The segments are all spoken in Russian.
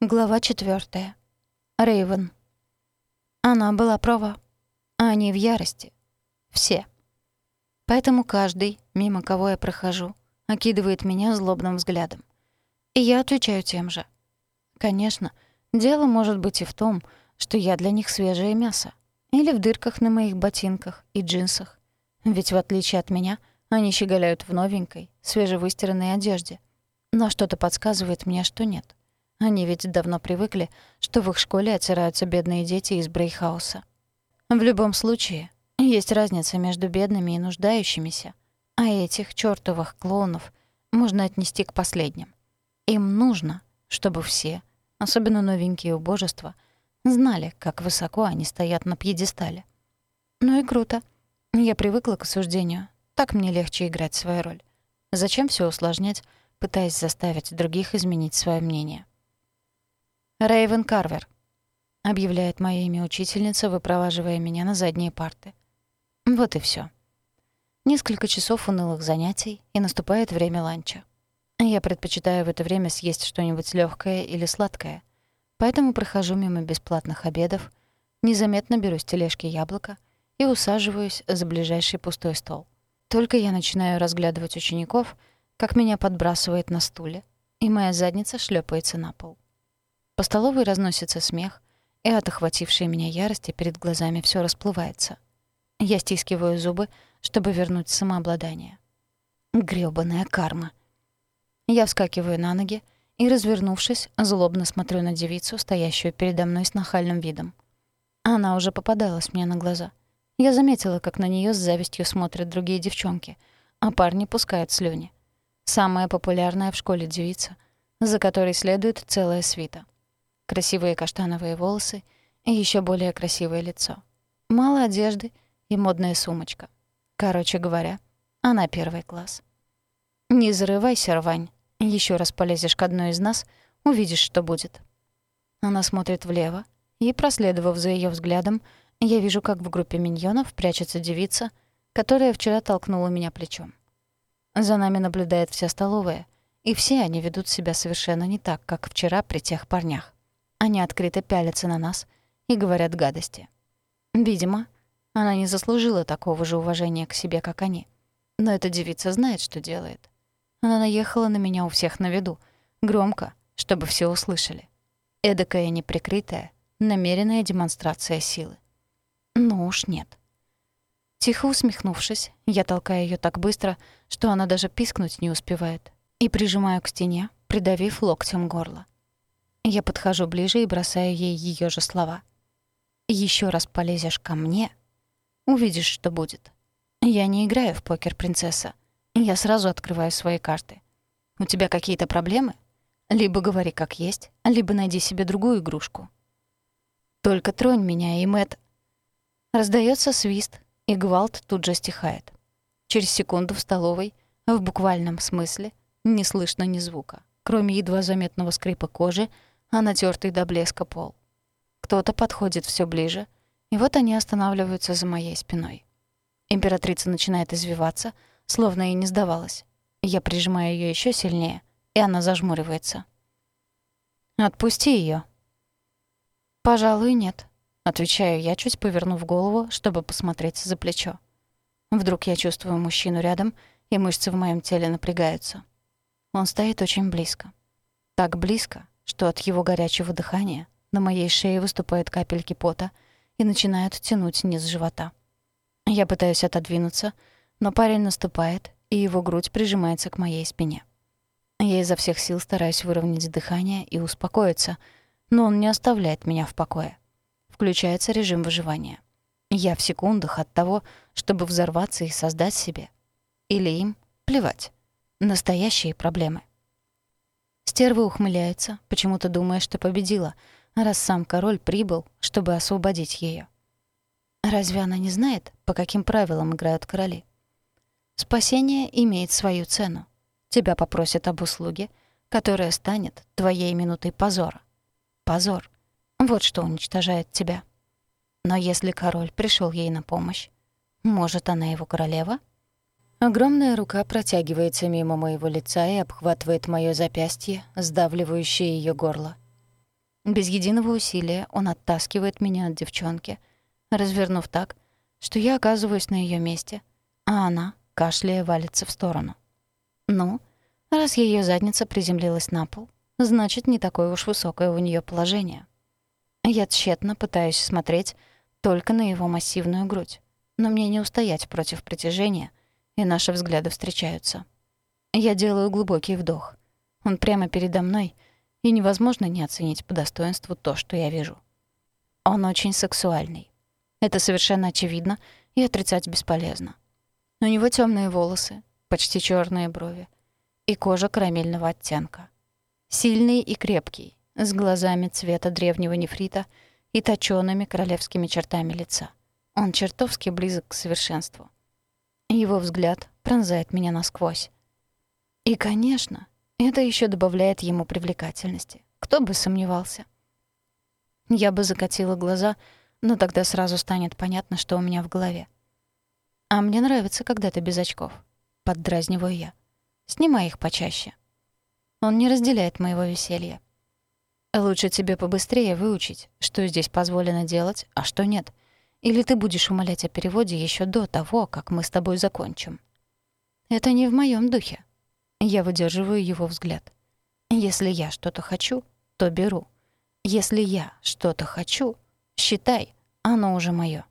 Глава четвертая. Рейвен. Она была права. Они в ярости. Все. Поэтому каждый, мимо кого я прохожу, окидывает меня злобным взглядом. И я отвечаю тем же. Конечно, дело может быть и в том, что я для них свежее мясо. Или в дырках на моих ботинках и джинсах. Ведь в отличие от меня, они щеголяют в новенькой, свежевыстиранной одежде. Но что-то подсказывает мне, что нет. Они ведь давно привыкли, что в их школе отираются бедные дети из Брейхауса. В любом случае, есть разница между бедными и нуждающимися, а этих чёртовых клоунов можно отнести к последним. Им нужно, чтобы все, особенно новенькие убожества, знали, как высоко они стоят на пьедестале. Ну и круто. Я привыкла к осуждению. Так мне легче играть свою роль. Зачем всё усложнять, пытаясь заставить других изменить своё мнение? Рэйвен Карвер», — объявляет моя имя учительница, выпроваживая меня на задние парты. Вот и всё. Несколько часов унылых занятий, и наступает время ланча. Я предпочитаю в это время съесть что-нибудь лёгкое или сладкое, поэтому прохожу мимо бесплатных обедов, незаметно беру с тележки яблоко и усаживаюсь за ближайший пустой стол. Только я начинаю разглядывать учеников, как меня подбрасывает на стуле, и моя задница шлёпается на пол. По столовой разносится смех, и от охватившей меня ярости перед глазами всё расплывается. Я стискиваю зубы, чтобы вернуть самообладание. Грёбаная карма. Я вскакиваю на ноги и, развернувшись, злобно смотрю на девицу, стоящую передо мной с нахальным видом. Она уже попадалась мне на глаза. Я заметила, как на неё с завистью смотрят другие девчонки, а парни пускают слюни. Самая популярная в школе девица, за которой следует целая свита — красивые каштановые волосы и еще более красивое лицо. Мало одежды и модная сумочка. Короче говоря, она первый класс. Не зарывайся, рвань. Еще раз полезешь к одной из нас, увидишь, что будет. Она смотрит влево, и, проследовав за ее взглядом, я вижу, как в группе миньонов прячется девица, которая вчера толкнула меня плечом. За нами наблюдает вся столовая, и все они ведут себя совершенно не так, как вчера при тех парнях. Они открыто пялятся на нас и говорят гадости. Видимо, она не заслужила такого же уважения к себе, как они. Но эта девица знает, что делает. Она наехала на меня у всех на виду, громко, чтобы все услышали. Эдакая неприкрытая, намеренная демонстрация силы. Ну уж нет. Тихо усмехнувшись, я толкаю ее так быстро, что она даже пискнуть не успевает, и прижимаю к стене, придавив локтем горло. Я подхожу ближе и бросаю ей ее же слова. Еще раз полезешь ко мне, увидишь, что будет. Я не играю в покер, принцесса. Я сразу открываю свои карты. У тебя какие-то проблемы? Либо говори как есть, либо найди себе другую игрушку. Только тронь меня, и Мэт. Раздается свист, и гвалт тут же стихает. Через секунду в столовой, в буквальном смысле, не слышно ни звука, кроме едва заметного скрипа кожи а натертый до блеска пол. Кто-то подходит все ближе, и вот они останавливаются за моей спиной. Императрица начинает извиваться, словно и не сдавалась. Я прижимаю ее еще сильнее, и она зажмуривается. «Отпусти ее. «Пожалуй, нет», — отвечаю я, чуть повернув голову, чтобы посмотреть за плечо. Вдруг я чувствую мужчину рядом, и мышцы в моем теле напрягаются. Он стоит очень близко. Так близко, что от его горячего дыхания на моей шее выступают капельки пота и начинают тянуть низ живота. Я пытаюсь отодвинуться, но парень наступает, и его грудь прижимается к моей спине. Я изо всех сил стараюсь выровнять дыхание и успокоиться, но он не оставляет меня в покое. Включается режим выживания. Я в секундах от того, чтобы взорваться и создать себе. Или им плевать. Настоящие проблемы. Стерва ухмыляется, почему-то думая, что победила, раз сам король прибыл, чтобы освободить ее. Разве она не знает, по каким правилам играют короли? Спасение имеет свою цену. Тебя попросят об услуге, которая станет твоей минутой позора. Позор. Вот что уничтожает тебя. Но если король пришел ей на помощь, может, она его королева? Огромная рука протягивается мимо моего лица и обхватывает моё запястье, сдавливающее её горло. Без единого усилия он оттаскивает меня от девчонки, развернув так, что я оказываюсь на ее месте, а она, кашляя, валится в сторону. Ну, раз ее задница приземлилась на пол, значит, не такое уж высокое у нее положение. Я тщетно пытаюсь смотреть только на его массивную грудь, но мне не устоять против притяжения, и наши взгляды встречаются. Я делаю глубокий вдох. Он прямо передо мной, и невозможно не оценить по достоинству то, что я вижу. Он очень сексуальный. Это совершенно очевидно, и отрицать бесполезно. У него темные волосы, почти черные брови и кожа карамельного оттенка. Сильный и крепкий, с глазами цвета древнего нефрита и точёными королевскими чертами лица. Он чертовски близок к совершенству. Его взгляд пронзает меня насквозь. И, конечно, это еще добавляет ему привлекательности. Кто бы сомневался. Я бы закатила глаза, но тогда сразу станет понятно, что у меня в голове. А мне нравится, когда ты без очков. Поддразниваю я. Снимай их почаще. Он не разделяет моего веселья. Лучше тебе побыстрее выучить, что здесь позволено делать, а что нет. Или ты будешь умолять о переводе еще до того, как мы с тобой закончим. Это не в моем духе. Я выдерживаю его взгляд. Если я что-то хочу, то беру. Если я что-то хочу, считай, оно уже моё.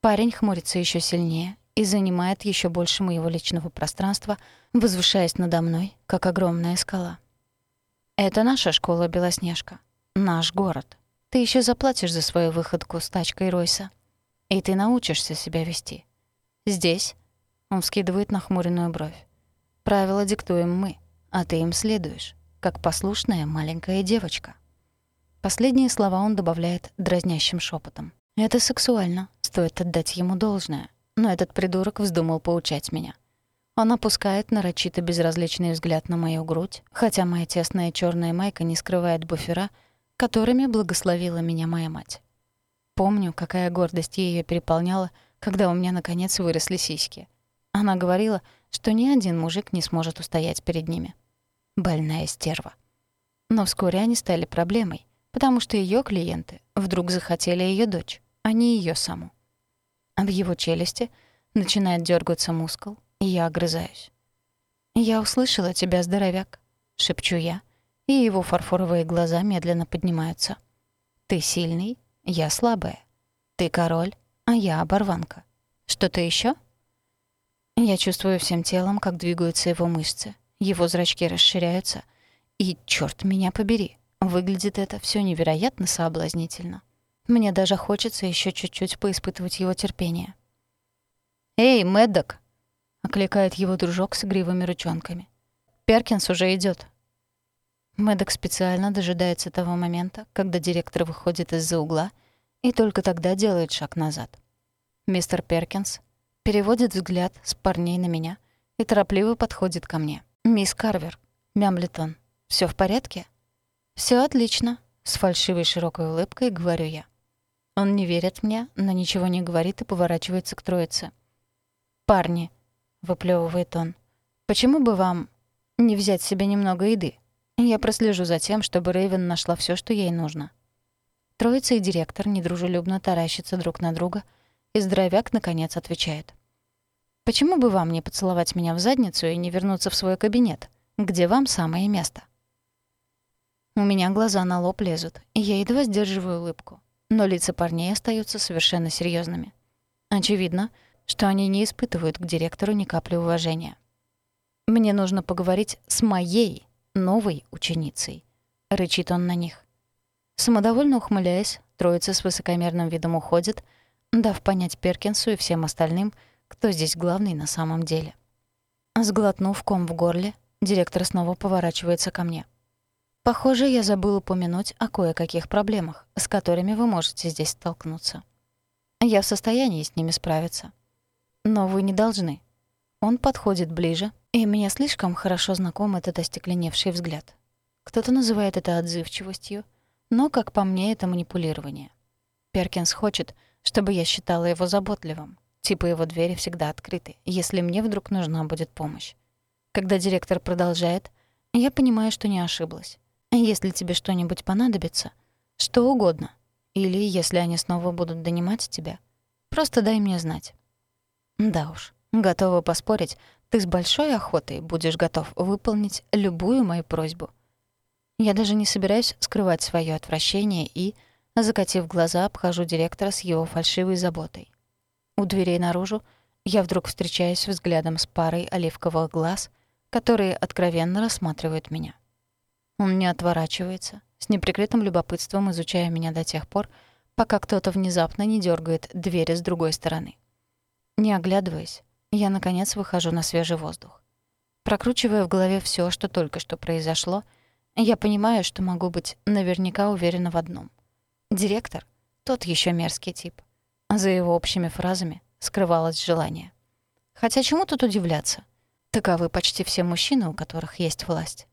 Парень хмурится еще сильнее и занимает еще больше моего личного пространства, возвышаясь надо мной, как огромная скала. Это наша школа, Белоснежка. Наш город. Ты еще заплатишь за свою выходку с тачкой Ройса. И ты научишься себя вести. Здесь он вскидывает нахмуренную бровь. Правила диктуем мы, а ты им следуешь, как послушная маленькая девочка. Последние слова он добавляет дразнящим шепотом. Это сексуально, стоит отдать ему должное. Но этот придурок вздумал поучать меня. Он опускает нарочито безразличный взгляд на мою грудь, хотя моя тесная черная майка не скрывает буфера, которыми благословила меня моя мать. Помню, какая гордость ее переполняла, когда у меня наконец выросли сиськи. Она говорила, что ни один мужик не сможет устоять перед ними. Больная стерва. Но вскоре они стали проблемой, потому что ее клиенты вдруг захотели ее дочь, а не ее саму. В его челюсти начинает дергаться мускул, и я огрызаюсь. «Я услышала тебя, здоровяк», — шепчу я, и его фарфоровые глаза медленно поднимаются. «Ты сильный, я слабая. Ты король, а я оборванка. Что-то еще? Я чувствую всем телом, как двигаются его мышцы. Его зрачки расширяются. И, черт меня побери, выглядит это все невероятно соблазнительно. Мне даже хочется еще чуть-чуть поиспытывать его терпение. «Эй, Мэддок!» — окликает его дружок с игривыми ручонками. «Перкинс уже идет. Мэддок специально дожидается того момента, когда директор выходит из-за угла, и только тогда делает шаг назад. Мистер Перкинс переводит взгляд с парней на меня и торопливо подходит ко мне. «Мисс Карвер», — мямлит он, — «всё в порядке?» «Всё отлично», — с фальшивой широкой улыбкой говорю я. Он не верит мне, но ничего не говорит и поворачивается к троице. «Парни», — выплёвывает он, — «почему бы вам не взять себе немного еды? Я прослежу за тем, чтобы Рэйвен нашла всё, что ей нужно». Троица и директор недружелюбно таращатся друг на друга, и здоровяк, наконец, отвечает. Почему бы вам не поцеловать меня в задницу и не вернуться в свой кабинет, где вам самое место? У меня глаза на лоб лезут, и я едва сдерживаю улыбку. Но лица парней остаются совершенно серьезными. Очевидно, что они не испытывают к директору ни капли уважения. «Мне нужно поговорить с моей новой ученицей», — рычит он на них. Самодовольно ухмыляясь, троица с высокомерным видом уходит, дав понять Перкинсу и всем остальным — кто здесь главный на самом деле. Сглотнув ком в горле, директор снова поворачивается ко мне. Похоже, я забыла упомянуть о кое-каких проблемах, с которыми вы можете здесь столкнуться. Я в состоянии с ними справиться. Но вы не должны. Он подходит ближе, и мне слишком хорошо знаком этот остекленевший взгляд. Кто-то называет это отзывчивостью, но, как по мне, это манипулирование. Перкинс хочет, чтобы я считала его заботливым, Типа его двери всегда открыты, если мне вдруг нужна будет помощь. Когда директор продолжает, я понимаю, что не ошиблась. Если тебе что-нибудь понадобится, что угодно, или если они снова будут донимать тебя, просто дай мне знать. Да уж, готова поспорить, ты с большой охотой будешь готов выполнить любую мою просьбу. Я даже не собираюсь скрывать свое отвращение и, закатив глаза, обхожу директора с его фальшивой заботой. У дверей наружу я вдруг встречаюсь взглядом с парой оливковых глаз, которые откровенно рассматривают меня. Он не отворачивается, с неприкрытым любопытством изучая меня до тех пор, пока кто-то внезапно не дергает двери с другой стороны. Не оглядываясь, я, наконец, выхожу на свежий воздух. Прокручивая в голове все, что только что произошло, я понимаю, что могу быть наверняка уверена в одном. Директор — тот еще мерзкий тип. За его общими фразами скрывалось желание. Хотя чему тут удивляться? Таковы почти все мужчины, у которых есть власть.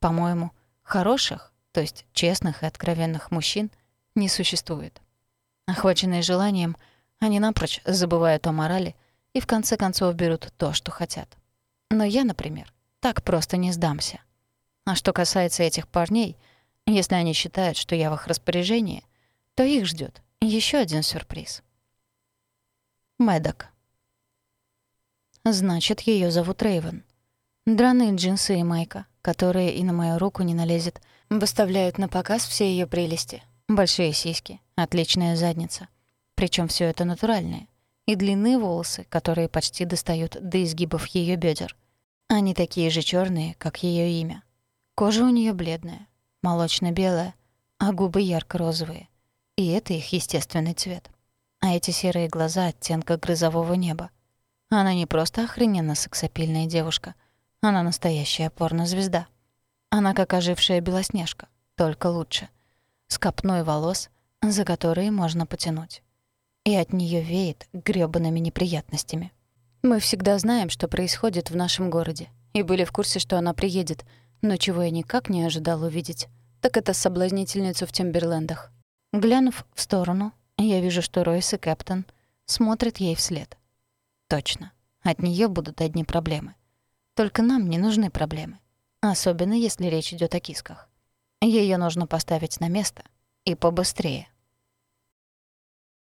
По-моему, хороших, то есть честных и откровенных мужчин, не существует. Охваченные желанием, они напрочь забывают о морали и в конце концов берут то, что хотят. Но я, например, так просто не сдамся. А что касается этих парней, если они считают, что я в их распоряжении, то их ждет еще один сюрприз. Мэддок. Значит, ее зовут Рейвен. Драные джинсы и майка, которые и на мою руку не налезет, выставляют на показ все ее прелести. Большие сиськи, отличная задница. Причем все это натуральное. И длинные волосы, которые почти достают до изгибов ее бедер. Они такие же черные, как ее имя. Кожа у нее бледная, молочно-белая, а губы ярко-розовые. И это их естественный цвет а эти серые глаза оттенка грозового неба. Она не просто охрененно сексапильная девушка, она настоящая порнозвезда. Она как ожившая белоснежка, только лучше. С копной волос, за которые можно потянуть. И от нее веет грёбаными неприятностями. Мы всегда знаем, что происходит в нашем городе, и были в курсе, что она приедет, но чего я никак не ожидал увидеть, так это соблазнительницу в Тимберлендах. Глянув в сторону, я вижу, что Ройс и Кэптон смотрят ей вслед. Точно. От нее будут одни проблемы. Только нам не нужны проблемы. Особенно, если речь идет о кисках. Ее нужно поставить на место. И побыстрее.